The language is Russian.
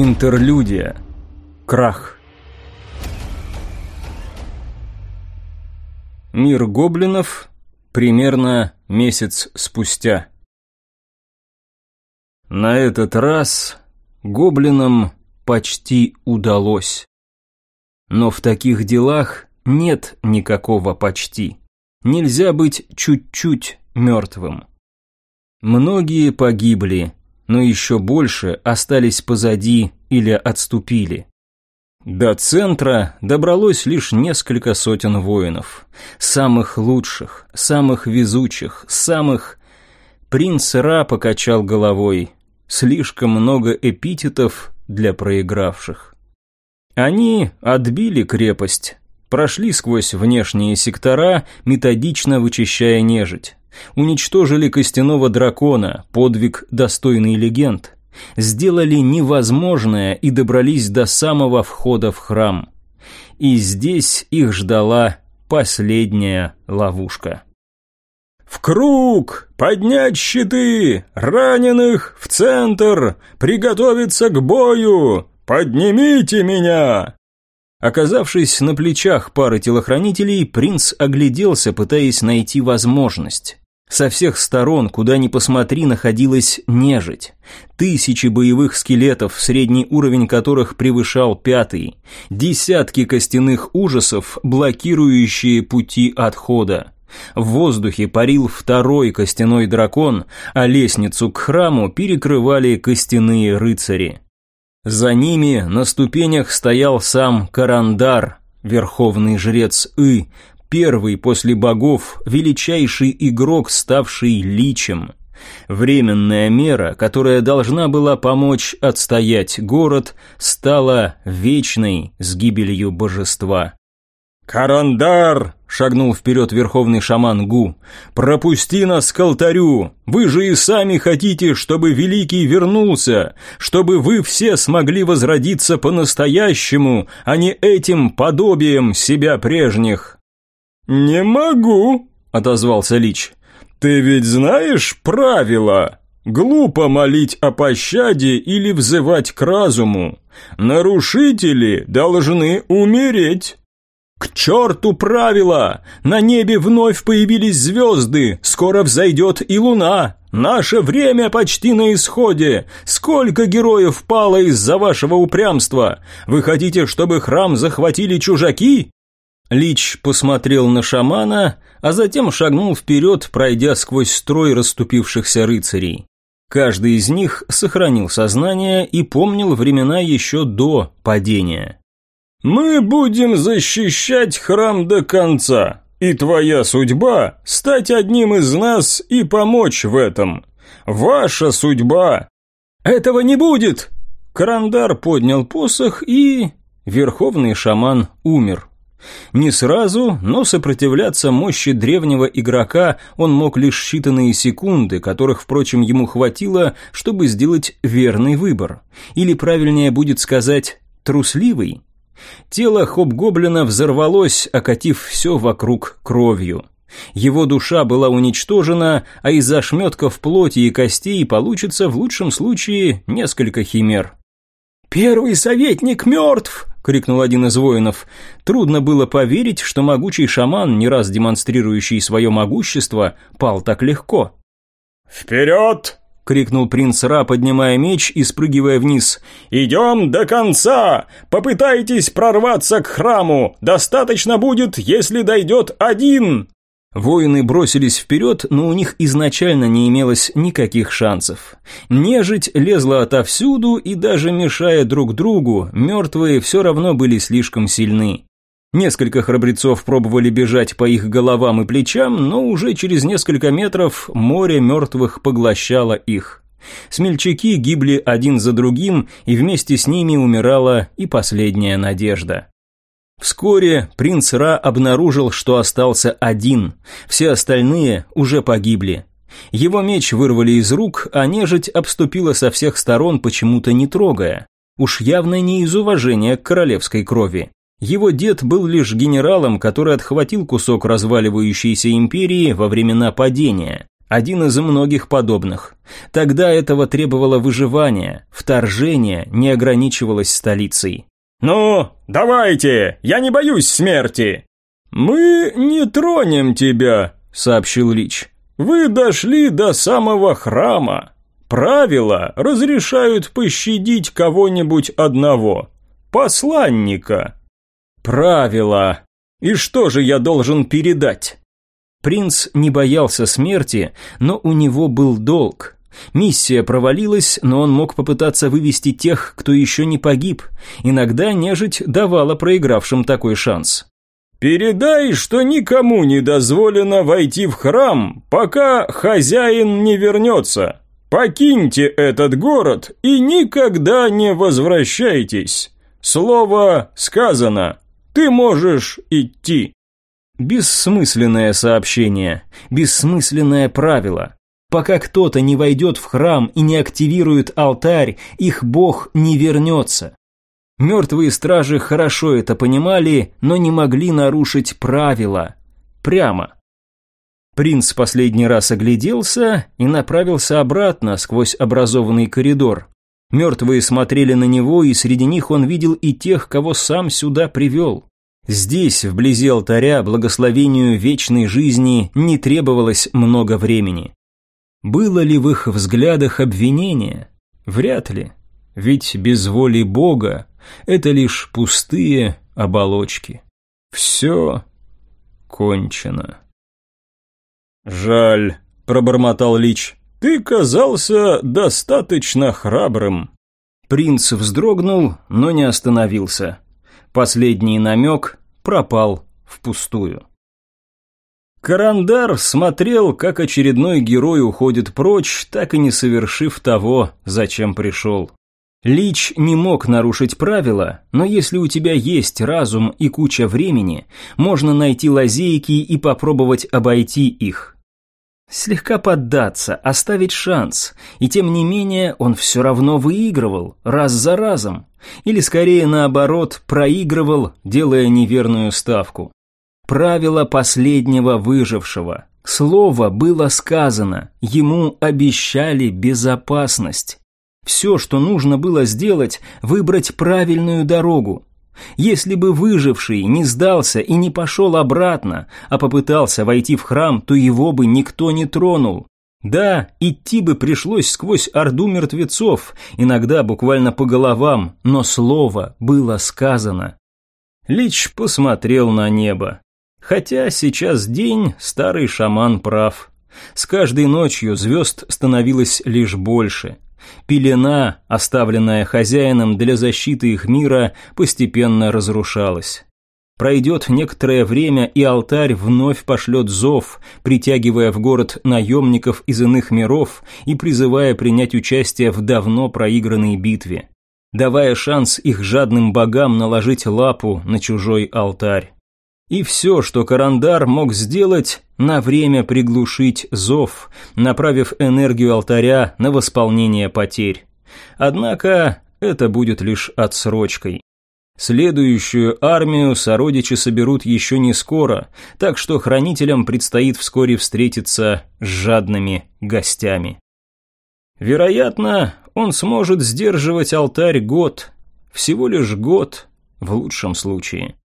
Интерлюдия. Крах. Мир гоблинов примерно месяц спустя. На этот раз гоблинам почти удалось. Но в таких делах нет никакого почти. Нельзя быть чуть-чуть мертвым. Многие погибли, но еще больше остались позади или отступили. До центра добралось лишь несколько сотен воинов. Самых лучших, самых везучих, самых... Принц Ра покачал головой. Слишком много эпитетов для проигравших. Они отбили крепость, прошли сквозь внешние сектора, методично вычищая нежить. Уничтожили костяного дракона, подвиг достойный легенд. Сделали невозможное и добрались до самого входа в храм. И здесь их ждала последняя ловушка. «В круг! Поднять щиты! Раненых в центр! Приготовиться к бою! Поднимите меня!» Оказавшись на плечах пары телохранителей, принц огляделся, пытаясь найти возможность. Со всех сторон, куда ни посмотри, находилась нежить. Тысячи боевых скелетов, средний уровень которых превышал пятый. Десятки костяных ужасов, блокирующие пути отхода. В воздухе парил второй костяной дракон, а лестницу к храму перекрывали костяные рыцари. За ними на ступенях стоял сам Карандар, верховный жрец И, первый после богов, величайший игрок, ставший личем. Временная мера, которая должна была помочь отстоять город, стала вечной с гибелью божества. «Карандар!» — шагнул вперед верховный шаман Гу. «Пропусти нас к алтарю! Вы же и сами хотите, чтобы Великий вернулся, чтобы вы все смогли возродиться по-настоящему, а не этим подобием себя прежних!» «Не могу!» — отозвался Лич. «Ты ведь знаешь правила!» Глупо молить о пощаде или взывать к разуму. Нарушители должны умереть. «К черту правила! На небе вновь появились звезды, скоро взойдет и луна. Наше время почти на исходе. Сколько героев пало из-за вашего упрямства? Вы хотите, чтобы храм захватили чужаки?» Лич посмотрел на шамана, а затем шагнул вперед, пройдя сквозь строй расступившихся рыцарей. Каждый из них сохранил сознание и помнил времена еще до падения. «Мы будем защищать храм до конца, и твоя судьба – стать одним из нас и помочь в этом. Ваша судьба!» «Этого не будет!» Карандар поднял посох и... Верховный шаман умер. Не сразу, но сопротивляться мощи древнего игрока он мог лишь считанные секунды, которых, впрочем, ему хватило, чтобы сделать верный выбор. Или правильнее будет сказать «трусливый». Тело хоб-гоблина взорвалось, окатив все вокруг кровью. Его душа была уничтожена, а из ошметков плоти и костей получится в лучшем случае несколько химер. «Первый советник мертв!» — крикнул один из воинов. Трудно было поверить, что могучий шаман, не раз демонстрирующий свое могущество, пал так легко. «Вперед!» крикнул принц Ра, поднимая меч и спрыгивая вниз. «Идем до конца! Попытайтесь прорваться к храму! Достаточно будет, если дойдет один!» Воины бросились вперед, но у них изначально не имелось никаких шансов. Нежить лезла отовсюду, и даже мешая друг другу, мертвые все равно были слишком сильны. Несколько храбрецов пробовали бежать по их головам и плечам, но уже через несколько метров море мертвых поглощало их. Смельчаки гибли один за другим, и вместе с ними умирала и последняя надежда. Вскоре принц Ра обнаружил, что остался один, все остальные уже погибли. Его меч вырвали из рук, а нежить обступила со всех сторон, почему-то не трогая. Уж явно не из уважения к королевской крови. Его дед был лишь генералом, который отхватил кусок разваливающейся империи во времена падения. один из многих подобных. Тогда этого требовало выживание, вторжение не ограничивалось столицей. «Ну, давайте, я не боюсь смерти!» «Мы не тронем тебя», — сообщил Лич. «Вы дошли до самого храма. Правила разрешают пощадить кого-нибудь одного. Посланника». «Правила. И что же я должен передать?» Принц не боялся смерти, но у него был долг. Миссия провалилась, но он мог попытаться вывести тех, кто еще не погиб. Иногда нежить давала проигравшим такой шанс. «Передай, что никому не дозволено войти в храм, пока хозяин не вернется. Покиньте этот город и никогда не возвращайтесь. Слово сказано. Ты можешь идти». Бессмысленное сообщение, бессмысленное правило. Пока кто-то не войдет в храм и не активирует алтарь, их бог не вернется. Мертвые стражи хорошо это понимали, но не могли нарушить правила. Прямо. Принц последний раз огляделся и направился обратно сквозь образованный коридор. Мертвые смотрели на него, и среди них он видел и тех, кого сам сюда привел. Здесь, вблизи алтаря, благословению вечной жизни не требовалось много времени. Было ли в их взглядах обвинение? Вряд ли. Ведь без воли Бога это лишь пустые оболочки. Все кончено. «Жаль», — пробормотал Лич, — «ты казался достаточно храбрым». Принц вздрогнул, но не остановился. Последний намек пропал впустую. Карандар смотрел, как очередной герой уходит прочь, так и не совершив того, зачем пришел. Лич не мог нарушить правила, но если у тебя есть разум и куча времени, можно найти лазейки и попробовать обойти их. Слегка поддаться, оставить шанс, и тем не менее он все равно выигрывал, раз за разом. Или скорее наоборот, проигрывал, делая неверную ставку. Правило последнего выжившего. Слово было сказано, ему обещали безопасность. Все, что нужно было сделать, выбрать правильную дорогу. Если бы выживший не сдался и не пошел обратно, а попытался войти в храм, то его бы никто не тронул. Да, идти бы пришлось сквозь орду мертвецов, иногда буквально по головам, но слово было сказано. Лич посмотрел на небо. Хотя сейчас день, старый шаман прав. С каждой ночью звезд становилось лишь больше – Пелена, оставленная хозяином для защиты их мира, постепенно разрушалась. Пройдет некоторое время, и алтарь вновь пошлет зов, притягивая в город наемников из иных миров и призывая принять участие в давно проигранной битве, давая шанс их жадным богам наложить лапу на чужой алтарь. И все, что Карандар мог сделать, на время приглушить зов, направив энергию алтаря на восполнение потерь. Однако это будет лишь отсрочкой. Следующую армию сородичи соберут еще не скоро, так что хранителям предстоит вскоре встретиться с жадными гостями. Вероятно, он сможет сдерживать алтарь год, всего лишь год в лучшем случае.